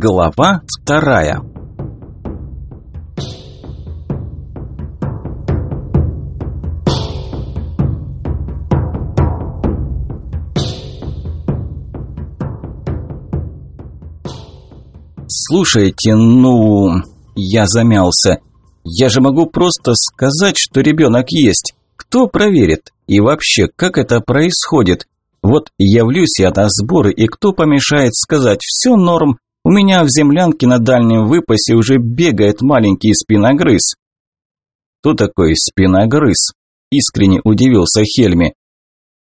Глава вторая «Слушайте, ну...» Я замялся. «Я же могу просто сказать, что ребенок есть. Кто проверит? И вообще, как это происходит? Вот явлюсь я на сборы, и кто помешает сказать «все норм», у меня в землянке на дальнем выпасе уже бегает маленький спиногрыз. Кто такой спиногрыз? Искренне удивился Хельми.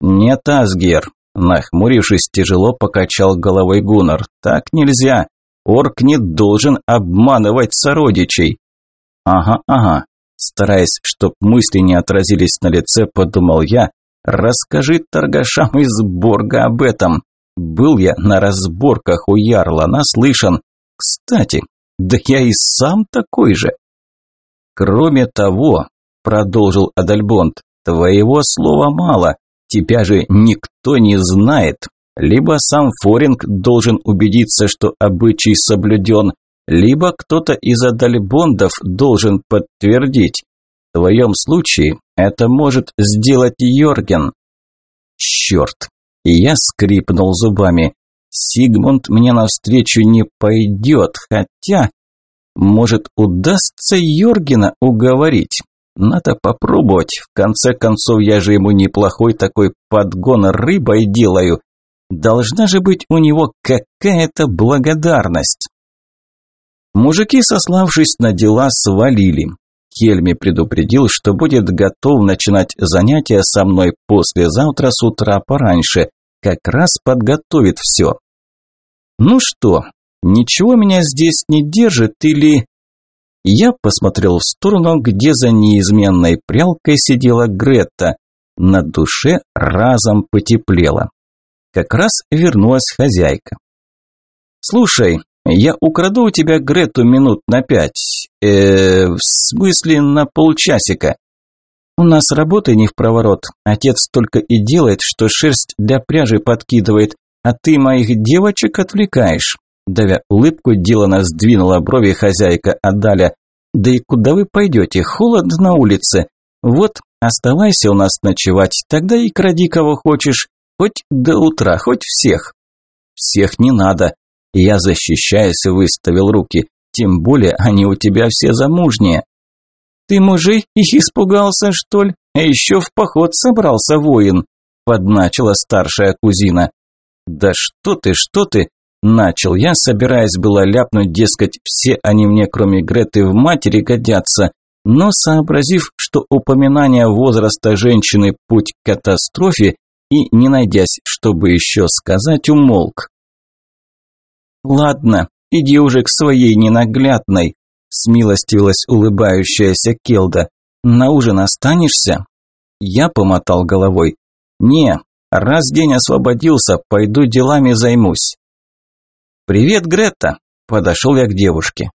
Нет, Асгер. Нахмурившись, тяжело покачал головой Гуннар. Так нельзя. Орк не должен обманывать сородичей. Ага, ага. Стараясь, чтоб мысли не отразились на лице, подумал я, Расскажи торгашам из Борга об этом. Был я на разборках у Ярла, наслышан. Кстати, да я и сам такой же. Кроме того, продолжил Адальбонд, твоего слова мало. Тебя же никто не знает. Либо сам Форинг должен убедиться, что обычай соблюден, либо кто-то из Адальбондов должен подтвердить. В твоем случае это может сделать Йорген. Черт! Я скрипнул зубами. Сигмунд мне навстречу не пойдет, хотя... Может, удастся Йоргена уговорить? Надо попробовать. В конце концов, я же ему неплохой такой подгон рыбой делаю. Должна же быть у него какая-то благодарность. Мужики, сославшись на дела, свалили. Хельми предупредил, что будет готов начинать занятия со мной послезавтра с утра пораньше, как раз подготовит все. Ну что, ничего меня здесь не держит или... Я посмотрел в сторону, где за неизменной прялкой сидела Гретта. На душе разом потеплело. Как раз вернулась хозяйка. «Слушай, я украду у тебя Грету минут на пять. Э, в смысле на полчасика. У нас работы не в проворот. Отец только и делает, что шерсть для пряжи подкидывает, а ты моих девочек отвлекаешь. Давя улыбку, делано сдвинула брови хозяйка Адаля. Да и куда вы пойдете? Холодно на улице. Вот, оставайся у нас ночевать, тогда и кради кого хочешь. Хоть до утра, хоть всех. Всех не надо. Я, защищаясь, выставил руки. Тем более они у тебя все замужние. Ты, мужик, их испугался, что ли? А еще в поход собрался воин, подначила старшая кузина. Да что ты, что ты? Начал я, собираясь было ляпнуть, дескать, все они мне, кроме Греты, в матери годятся, но сообразив, что упоминание возраста женщины – путь к катастрофе, и, не найдясь, чтобы еще сказать, умолк. «Ладно, иди уже к своей ненаглядной», – смилостивилась улыбающаяся Келда. «На ужин останешься?» Я помотал головой. «Не, раз день освободился, пойду делами займусь». «Привет, Гретта!» – подошел я к девушке.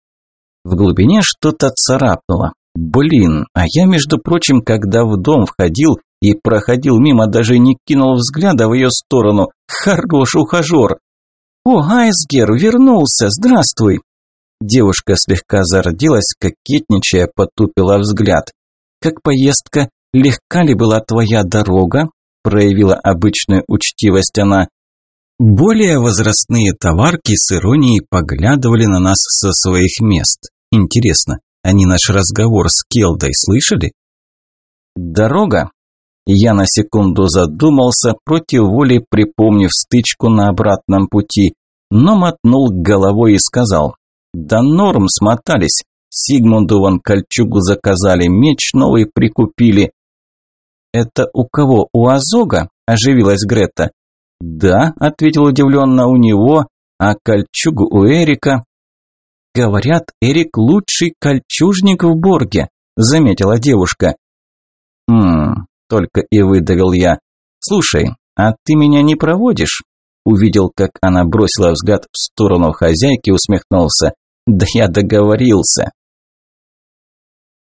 В глубине что-то царапнуло. Блин, а я, между прочим, когда в дом входил и проходил мимо, даже не кинул взгляда в ее сторону. Хорош ухажер. «О, Айсгер, вернулся! Здравствуй!» Девушка слегка зародилась, кокетничая, потупила взгляд. «Как поездка? Легка ли была твоя дорога?» проявила обычную учтивость она. Более возрастные товарки с иронией поглядывали на нас со своих мест. Интересно, они наш разговор с Келдой слышали? Дорога я на секунду задумался, против воли припомнив стычку на обратном пути, но мотнул головой и сказал, «Да норм смотались, Сигмунду вон кольчугу заказали, меч новый прикупили». «Это у кого, у Азога?» – оживилась Грета. «Да», – ответил удивленно, – «у него, а кольчугу у Эрика». «Говорят, Эрик лучший кольчужник в Борге», – заметила девушка. «Хм, только и выдавил я. «Слушай, а ты меня не проводишь?» Увидел, как она бросила взгляд в сторону хозяйки, усмехнулся. «Да я договорился!»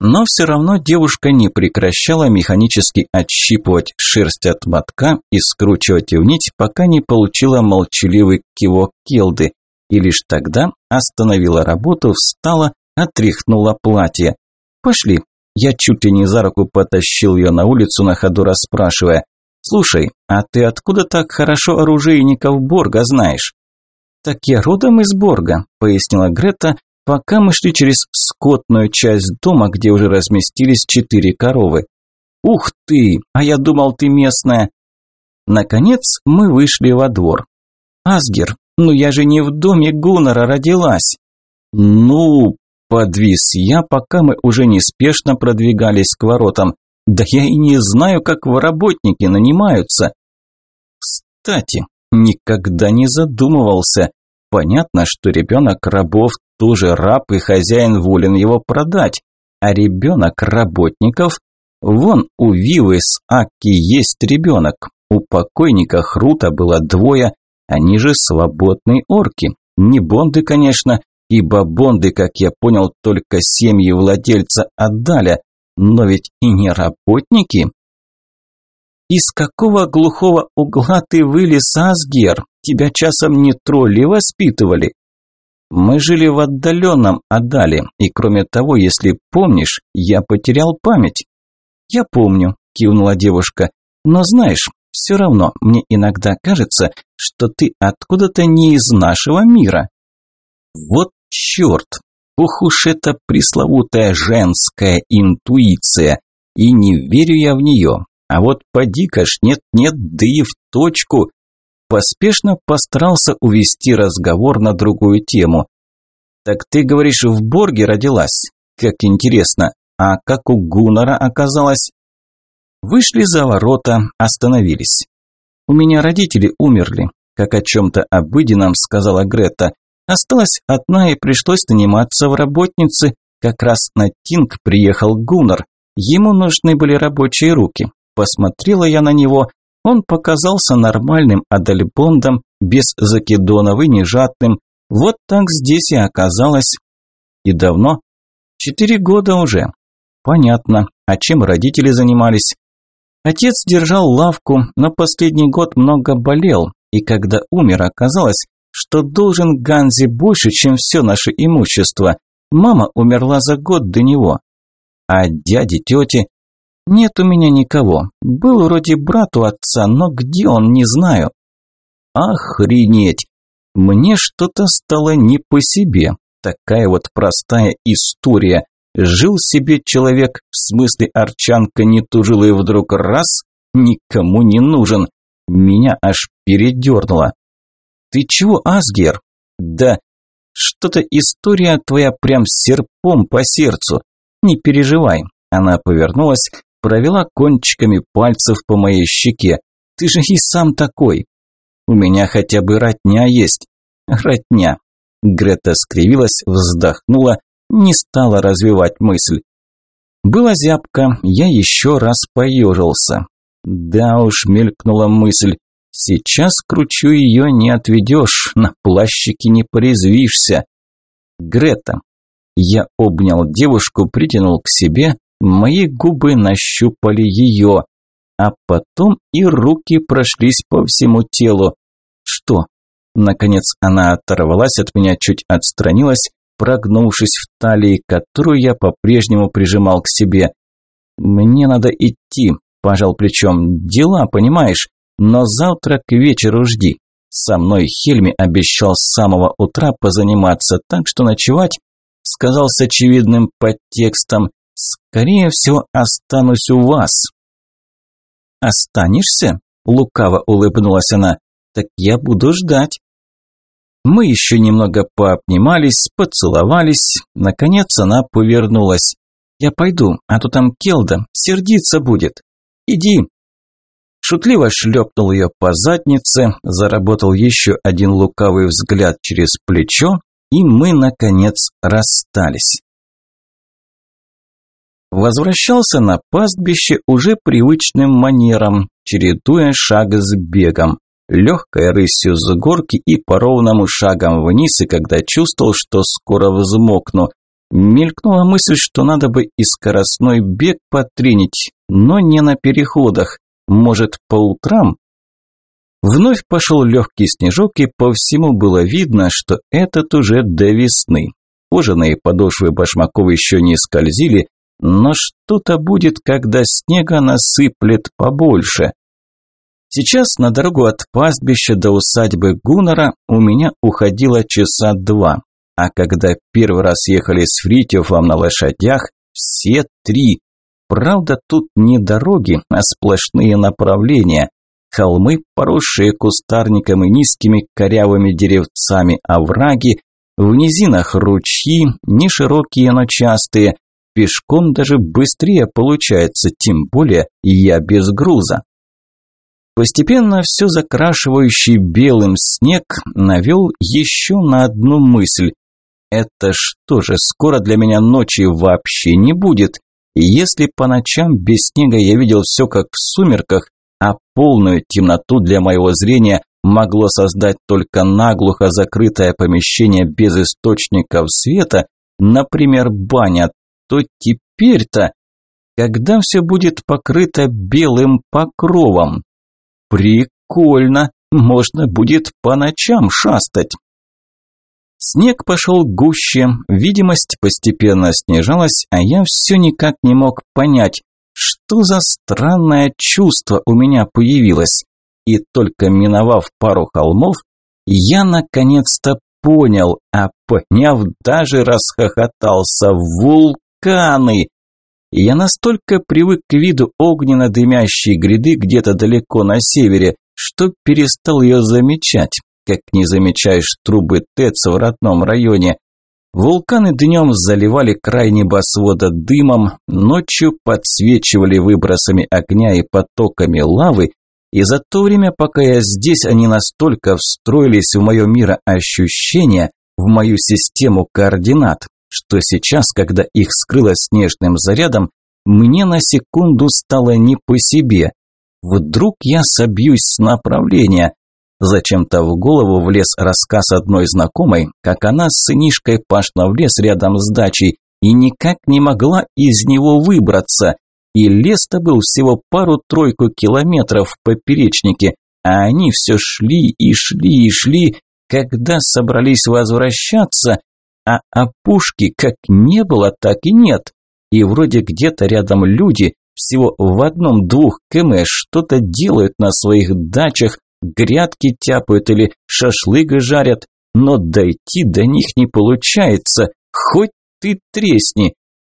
Но все равно девушка не прекращала механически отщипывать шерсть от мотка и скручивать в нить, пока не получила молчаливый кивок Келды. и лишь тогда остановила работу, встала, отряхнула платье. «Пошли». Я чуть ли не за руку потащил ее на улицу, на ходу расспрашивая. «Слушай, а ты откуда так хорошо оружейников Борга знаешь?» «Так я родом из Борга», – пояснила Грета, пока мы шли через скотную часть дома, где уже разместились четыре коровы. «Ух ты! А я думал, ты местная!» Наконец мы вышли во двор. «Асгер, ну я же не в доме Гуннера родилась!» «Ну...» – подвис я, пока мы уже неспешно продвигались к воротам. «Да я и не знаю, как в работники нанимаются!» «Кстати, Никогда не задумывался. Понятно, что ребенок рабов тоже раб и хозяин волен его продать. А ребенок работников... Вон у Вивы с Аки есть ребенок. У покойника Хрута было двое. Они же свободные орки. Не бонды, конечно, ибо бонды, как я понял, только семьи владельца отдали. Но ведь и не работники. «Из какого глухого угла ты вылез, Асгер? Тебя часом не тролли воспитывали?» «Мы жили в отдаленном Адале, и кроме того, если помнишь, я потерял память». «Я помню», – кивнула девушка, – «но знаешь, все равно мне иногда кажется, что ты откуда-то не из нашего мира». «Вот черт! Ох уж эта пресловутая женская интуиция! И не верю я в нее, а вот поди-ка ж, нет-нет, да и в точку. Поспешно постарался увести разговор на другую тему. Так ты говоришь, в Борге родилась? Как интересно. А как у Гуннера оказалось? Вышли за ворота, остановились. У меня родители умерли, как о чем-то обыденном сказала Грета. Осталась одна и пришлось наниматься в работницы. Как раз на Тинг приехал Гуннер. Ему нужны были рабочие руки. Посмотрела я на него, он показался нормальным адальбондом, без закидонов и нежатным. Вот так здесь и оказалось. И давно? Четыре года уже. Понятно. А чем родители занимались? Отец держал лавку, но последний год много болел, и когда умер, оказалось, что должен Ганзе больше, чем все наше имущество. Мама умерла за год до него. А дяди, тети нет у меня никого. Был вроде брат у отца, но где он, не знаю. Охренеть! Мне что-то стало не по себе. Такая вот простая история. Жил себе человек, в смысле арчанка не тужила и вдруг раз, никому не нужен. Меня аж передернуло. Ты чего, Асгер? Да, что-то история твоя прям серпом по сердцу. Не переживай. Она повернулась, провела кончиками пальцев по моей щеке. Ты же и сам такой. У меня хотя бы родня есть. Родня. Грета скривилась, вздохнула, не стала развивать мысль. Была зябка, я еще раз поежился. Да уж, мелькнула мысль. Сейчас кручу ее не отведешь, на плащике не порезвишься. Грета. Я обнял девушку, притянул к себе, Мои губы нащупали ее, а потом и руки прошлись по всему телу. Что? Наконец она оторвалась от меня, чуть отстранилась, прогнувшись в талии, которую я по-прежнему прижимал к себе. «Мне надо идти», – пожал плечом. «Дела, понимаешь? Но завтра к вечеру жди. Со мной Хельми обещал с самого утра позаниматься, так что ночевать, сказал с очевидным подтекстом, Скорее всего, останусь у вас. Останешься? Лукаво улыбнулась она. Так я буду ждать. Мы еще немного пообнимались, поцеловались. Наконец она повернулась. Я пойду, а то там Келда сердиться будет. Иди. Шутливо шлепнул ее по заднице, заработал еще один лукавый взгляд через плечо, и мы, наконец, расстались. Возвращался на пастбище уже привычным манером, чередуя шаг с бегом. Легкой рысью с горки и по ровному шагам вниз, и когда чувствовал, что скоро взмокну. Мелькнула мысль, что надо бы и скоростной бег потренить, но не на переходах. Может, по утрам? Вновь пошел легкий снежок, и по всему было видно, что этот уже до весны. Кожаные подошвы башмаков еще не скользили, но что-то будет, когда снега насыплет побольше. Сейчас на дорогу от пастбища до усадьбы Гуннера у меня уходило часа два, а когда первый раз ехали с Фритьёфом на лошадях, все три. Правда, тут не дороги, а сплошные направления. Холмы, поросшие кустарником и низкими корявыми деревцами овраги, в низинах ручьи, не широкие, но частые. Пешком даже быстрее получается, тем более я без груза. Постепенно все закрашивающий белым снег навел еще на одну мысль. Это что же, скоро для меня ночи вообще не будет? Если по ночам без снега я видел все как в сумерках, а полную темноту для моего зрения могло создать только наглухо закрытое помещение без источников света, например, баня, то теперь-то, когда все будет покрыто белым покровом, прикольно, можно будет по ночам шастать. Снег пошел гуще, видимость постепенно снижалась, а я все никак не мог понять, что за странное чувство у меня появилось. И только миновав пару холмов, я наконец-то понял, а поняв, даже расхохотался. Вулканы! Я настолько привык к виду огненно-дымящей гряды где-то далеко на севере, что перестал ее замечать как не замечаешь трубы ТЭЦ в родном районе. Вулканы днем заливали край небосвода дымом, ночью подсвечивали выбросами огня и потоками лавы, и за то время, пока я здесь, они настолько встроились в мое мироощущение, в мою систему координат, что сейчас, когда их скрыло снежным зарядом, мне на секунду стало не по себе. Вдруг я собьюсь с направления, Зачем-то в голову влез рассказ одной знакомой, как она с сынишкой пошла в лес рядом с дачей и никак не могла из него выбраться. И лес-то был всего пару-тройку километров в поперечнике, а они все шли и шли и шли, когда собрались возвращаться, а опушки как не было, так и нет. И вроде где-то рядом люди, всего в одном-двух км что-то делают на своих дачах, грядки тяпают или шашлык жарят, но дойти до них не получается, хоть ты тресни.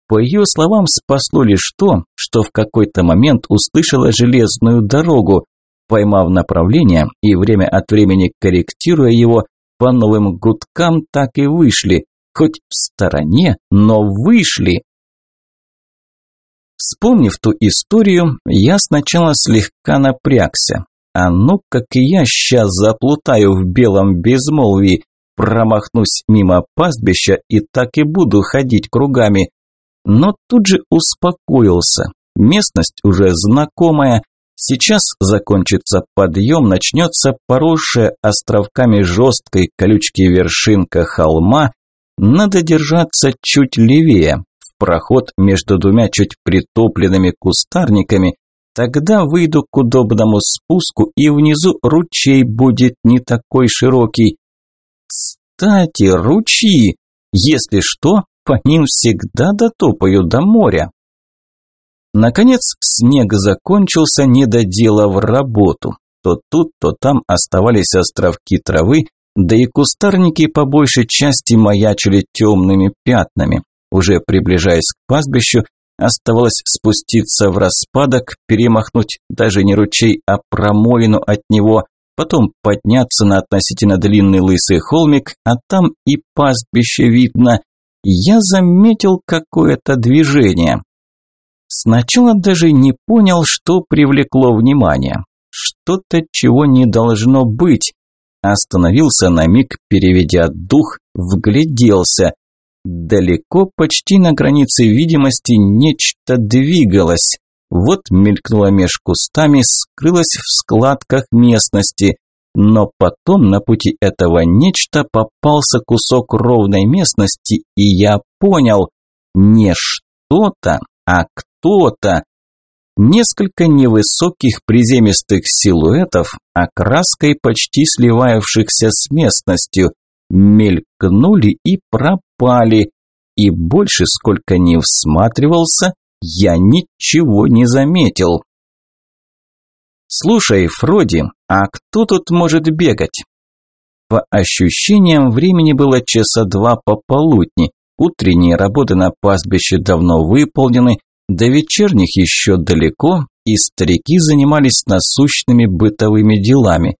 По ее словам, спасло лишь то, что в какой-то момент услышала железную дорогу. Поймав направление и время от времени корректируя его, по новым гудкам так и вышли, хоть в стороне, но вышли. Вспомнив ту историю, я сначала слегка напрягся. А ну, как и я сейчас заплутаю в белом безмолвии, промахнусь мимо пастбища и так и буду ходить кругами. Но тут же успокоился. Местность уже знакомая. Сейчас закончится подъем, начнется поросшая островками жесткой колючки вершинка холма. Надо держаться чуть левее, в проход между двумя чуть притопленными кустарниками, Тогда выйду к удобному спуску, и внизу ручей будет не такой широкий. Кстати, ручьи, если что, по ним всегда дотопаю до моря. Наконец снег закончился, не доделав работу. То тут, то там оставались островки травы, да и кустарники по большей части маячили темными пятнами. Уже приближаясь к пастбищу, Оставалось спуститься в распадок, перемахнуть даже не ручей, а промоину от него, потом подняться на относительно длинный лысый холмик, а там и пастбище видно. Я заметил какое-то движение. Сначала даже не понял, что привлекло внимание. Что-то, чего не должно быть. Остановился на миг, переведя дух, вгляделся. Далеко, почти на границе видимости, нечто двигалось. Вот мелькнуло меж кустами, скрылось в складках местности. Но потом на пути этого нечто попался кусок ровной местности, и я понял, не что-то, а кто-то. Несколько невысоких приземистых силуэтов, окраской почти сливающихся с местностью, мелькнули и пропали, и больше сколько ни всматривался, я ничего не заметил. «Слушай, Фроди, а кто тут может бегать?» По ощущениям, времени было часа два пополудни. Утренние работы на пастбище давно выполнены, до вечерних еще далеко, и старики занимались насущными бытовыми делами.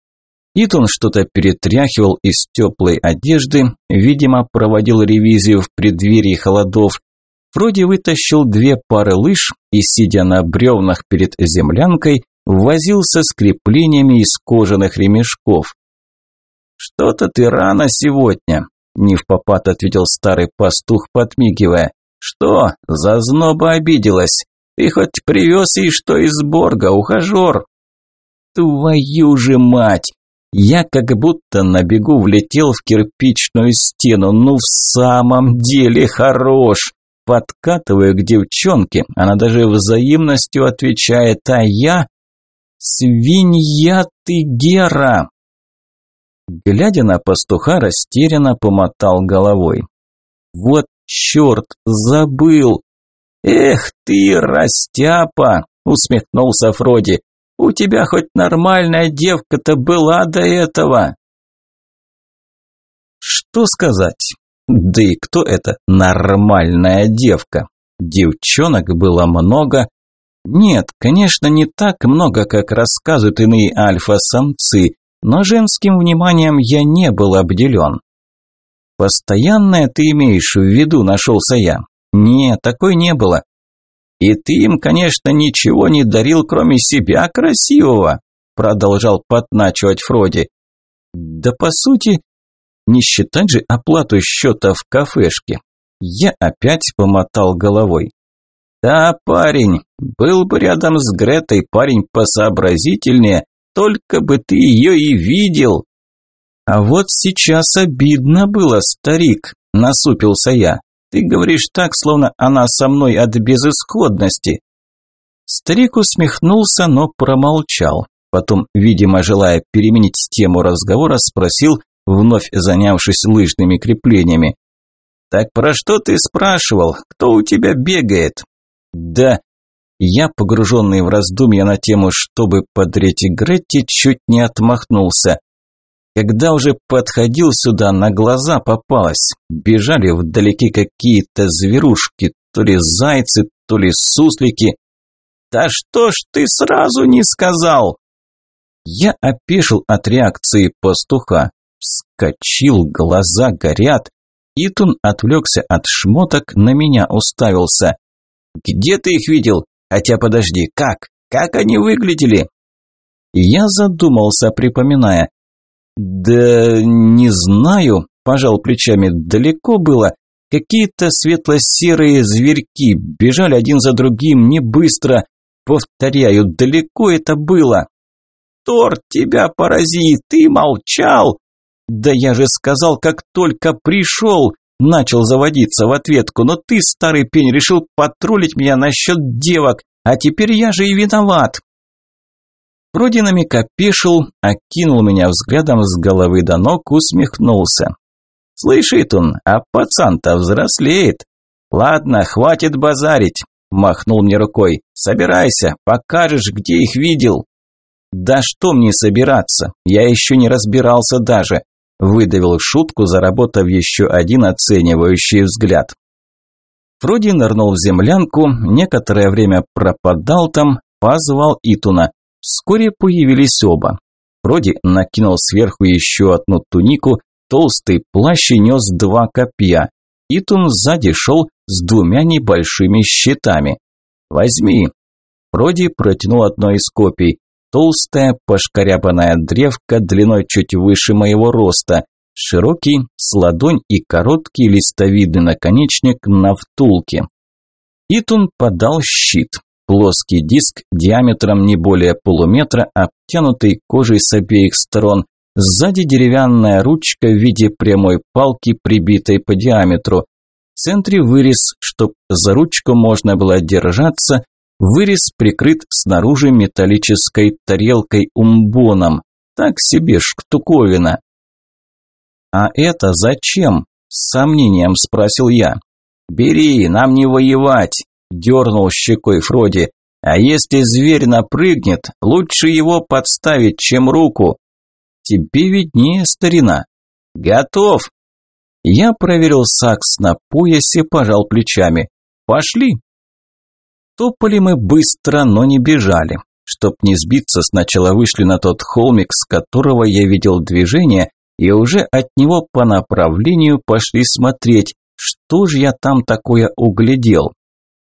Итон что-то перетряхивал из теплой одежды, видимо, проводил ревизию в преддверии холодов. Вроде вытащил две пары лыж и, сидя на бревнах перед землянкой, возился с креплениями из кожаных ремешков. «Что-то ты рано сегодня», – не в попад ответил старый пастух, подмигивая. «Что, зазноба обиделась? Ты хоть привез ей что из Борга, ухажер?» «Твою же мать!» Я как будто на бегу влетел в кирпичную стену. Ну в самом деле хорош. Подкатываю к девчонке, она даже взаимностью отвечает, а я... Свинья ты, Гера! Глядя на пастуха, растерянно помотал головой. Вот черт, забыл! Эх ты, растяпа! Усмехнулся Фроди. У тебя хоть нормальная девка-то была до этого. Что сказать? Да и кто это нормальная девка? Девчонок было много, нет, конечно, не так много, как рассказывают иные альфа-самцы, но женским вниманием я не был обделен. «Постоянное ты имеешь в виду?» – нашелся я. «Нет, такой не было». «И ты им, конечно, ничего не дарил, кроме себя красивого», – продолжал подначивать Фроди. «Да по сути, не считать же оплату счета в кафешке». Я опять помотал головой. Да, парень, был бы рядом с Гретой парень посообразительнее, только бы ты ее и видел. А вот сейчас обидно было, старик, насупился я. Ты говоришь так, словно она со мной от безысходности. Старик усмехнулся, но промолчал. Потом, видимо, желая переменить тему разговора, спросил, вновь занявшись лыжными креплениями. «Так про что ты спрашивал? Кто у тебя бегает?» Да, я, погруженный в раздумья на тему, чтобы подрить Гретти, чуть не отмахнулся. Когда уже подходил сюда, на глаза попалось. Бежали вдалеке какие-то зверушки, то ли зайцы, то ли суслики. «Да что ж ты сразу не сказал?» Я опешил от реакции пастуха. Вскочил, глаза горят. Итун отвлекся от шмоток, на меня уставился. Где ты их видел? Хотя подожди, как? Как они выглядели? Я задумался, припоминая. Да не знаю, пожал плечами, далеко было. Какие-то светло-серые зверьки бежали один за другим не быстро. Повторяю, далеко это было. Торт тебя порази, ты молчал. Да я же сказал, как только пришел. Начал заводиться в ответку, но ты, старый пень, решил потроллить меня насчет девок, а теперь я же и виноват. Вроде намек опешил, окинул меня взглядом с головы до ног, усмехнулся. «Слышит он, а пацан-то взрослеет. Ладно, хватит базарить», – махнул мне рукой. «Собирайся, покажешь, где их видел». «Да что мне собираться? Я еще не разбирался даже. Выдавил шутку, заработав еще один оценивающий взгляд. Фроди нырнул в землянку, некоторое время пропадал там, позвал Итуна. Вскоре появились оба. Фроди накинул сверху еще одну тунику, толстый плащ и нес два копья. Итун сзади шел с двумя небольшими щитами. «Возьми!» Фроди протянул одно из копий. Толстая, пошкарябанная древка длиной чуть выше моего роста, широкий, с ладонь и короткий листовидный наконечник на втулке. Итун подал щит. Плоский диск диаметром не более полуметра, обтянутый кожей с обеих сторон. Сзади деревянная ручка в виде прямой палки, прибитой по диаметру. В центре вырез, чтоб за ручку можно было держаться, Вырез прикрыт снаружи металлической тарелкой-умбоном. Так себе штуковина. «А это зачем?» – с сомнением спросил я. «Бери, нам не воевать», – дернул щекой Фроди. «А если зверь напрыгнет, лучше его подставить, чем руку». «Тебе виднее, старина». «Готов!» Я проверил сакс на поясе, пожал плечами. «Пошли!» Топали мы быстро, но не бежали. Чтоб не сбиться, сначала вышли на тот холмик, с которого я видел движение, и уже от него по направлению пошли смотреть, что же я там такое углядел.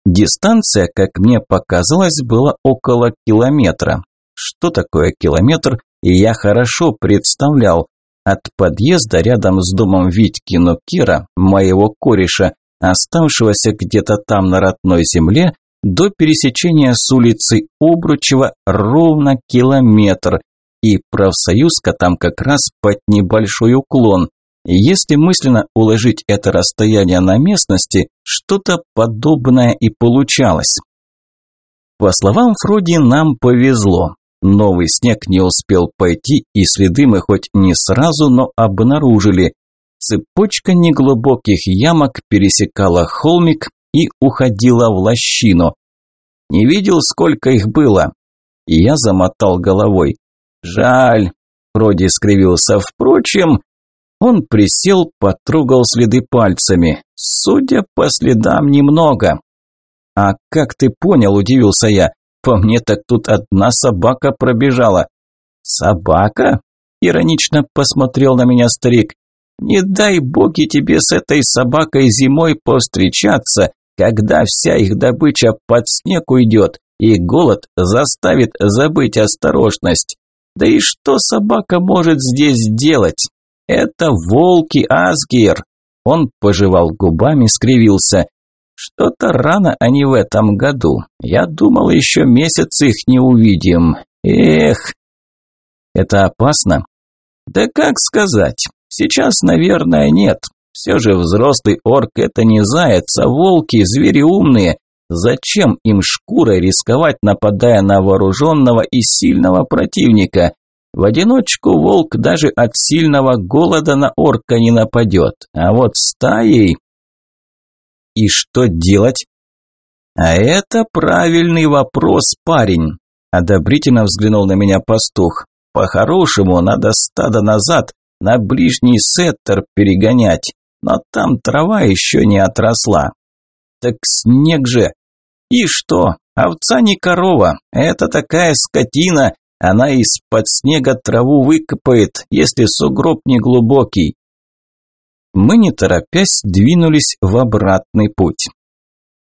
Дистанция, как мне показалось, была около километра. Что такое километр, я хорошо представлял. От подъезда рядом с домом Витьки Нукира, моего кореша, оставшегося где-то там на родной земле, до пересечения с улицей Обручева ровно километр, и профсоюзка там как раз под небольшой уклон. Если мысленно уложить это расстояние на местности, что-то подобное и получалось. По словам Фроди, нам повезло. Новый снег не успел пойти, и следы мы хоть не сразу, но обнаружили. Цепочка неглубоких ямок пересекала холмик и уходила в лощину. Не видел, сколько их было? И я замотал головой. Жаль, вроде скривился. Впрочем, он присел, потрогал следы пальцами. Судя по следам, немного. А как ты понял, удивился я. По мне так тут одна собака пробежала. Собака? Иронично посмотрел на меня старик. Не дай боги тебе с этой собакой зимой повстречаться, когда вся их добыча под снег уйдет, и голод заставит забыть осторожность. Да и что собака может здесь делать? Это волки Асгир. Он пожевал губами, скривился. Что-то рано они в этом году. Я думал, еще месяц их не увидим. Эх. Это опасно? Да как сказать? Сейчас, наверное, нет. Все же взрослый орк – это не заяц, а волки, звери умные. Зачем им шкурой рисковать, нападая на вооруженного и сильного противника? В одиночку волк даже от сильного голода на орка не нападет, а вот стаей... И что делать? А это правильный вопрос, парень. Одобрительно взглянул на меня пастух. По-хорошему, надо стадо назад, на ближний сеттер перегонять но там трава еще не отросла. Так снег же. И что? Овца не корова, это такая скотина, она из-под снега траву выкопает, если сугроб не глубокий. Мы, не торопясь, двинулись в обратный путь.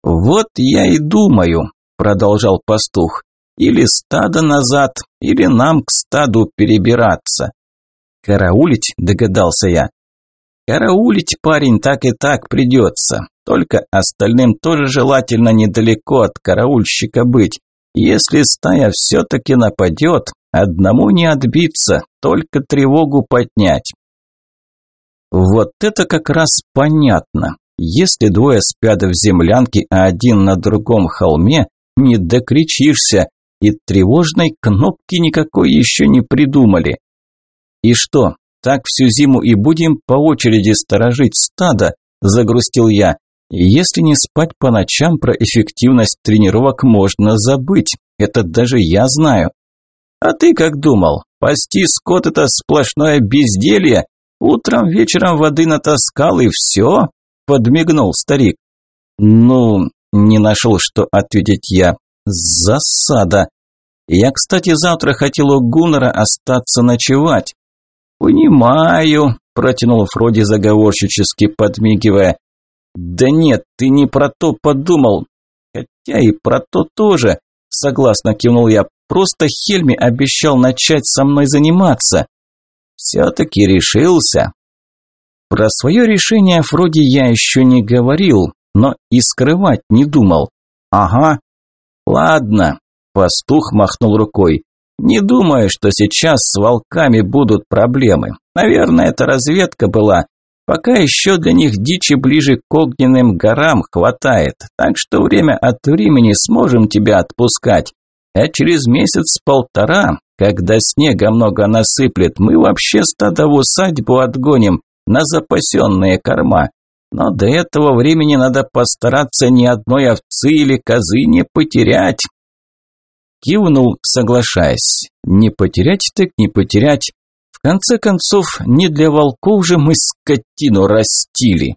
«Вот я и думаю», – продолжал пастух, – «или стадо назад, или нам к стаду перебираться». «Караулить?» – догадался я. Караулить парень так и так придется. Только остальным тоже желательно недалеко от караульщика быть. Если стая все-таки нападет, одному не отбиться, только тревогу поднять. Вот это как раз понятно. Если двое спят в землянке, а один на другом холме, не докричишься, и тревожной кнопки никакой еще не придумали. И что, так всю зиму и будем по очереди сторожить стадо, загрустил я. Если не спать по ночам, про эффективность тренировок можно забыть. Это даже я знаю. А ты как думал? Пасти скот это сплошное безделье? Утром, вечером воды натаскал и все? Подмигнул старик. Ну, не нашел, что ответить я. Засада. Я, кстати, завтра хотел у Гуннера остаться ночевать. «Понимаю», – протянул Фроди заговорщически, подмигивая. «Да нет, ты не про то подумал. Хотя и про то тоже», – согласно кивнул я. «Просто Хельми обещал начать со мной заниматься». «Все-таки решился». Про свое решение Фроди я еще не говорил, но и скрывать не думал. «Ага». «Ладно», – пастух махнул рукой. Не думаю, что сейчас с волками будут проблемы. Наверное, это разведка была. Пока еще для них дичи ближе к огненным горам хватает, так что время от времени сможем тебя отпускать. А через месяц-полтора, когда снега много насыплет, мы вообще стадо в усадьбу отгоним на запасенные корма. Но до этого времени надо постараться ни одной овцы или козы не потерять. Кивнул, соглашаясь. Не потерять так не потерять. Конце концов, не для волков же мы скотину растили.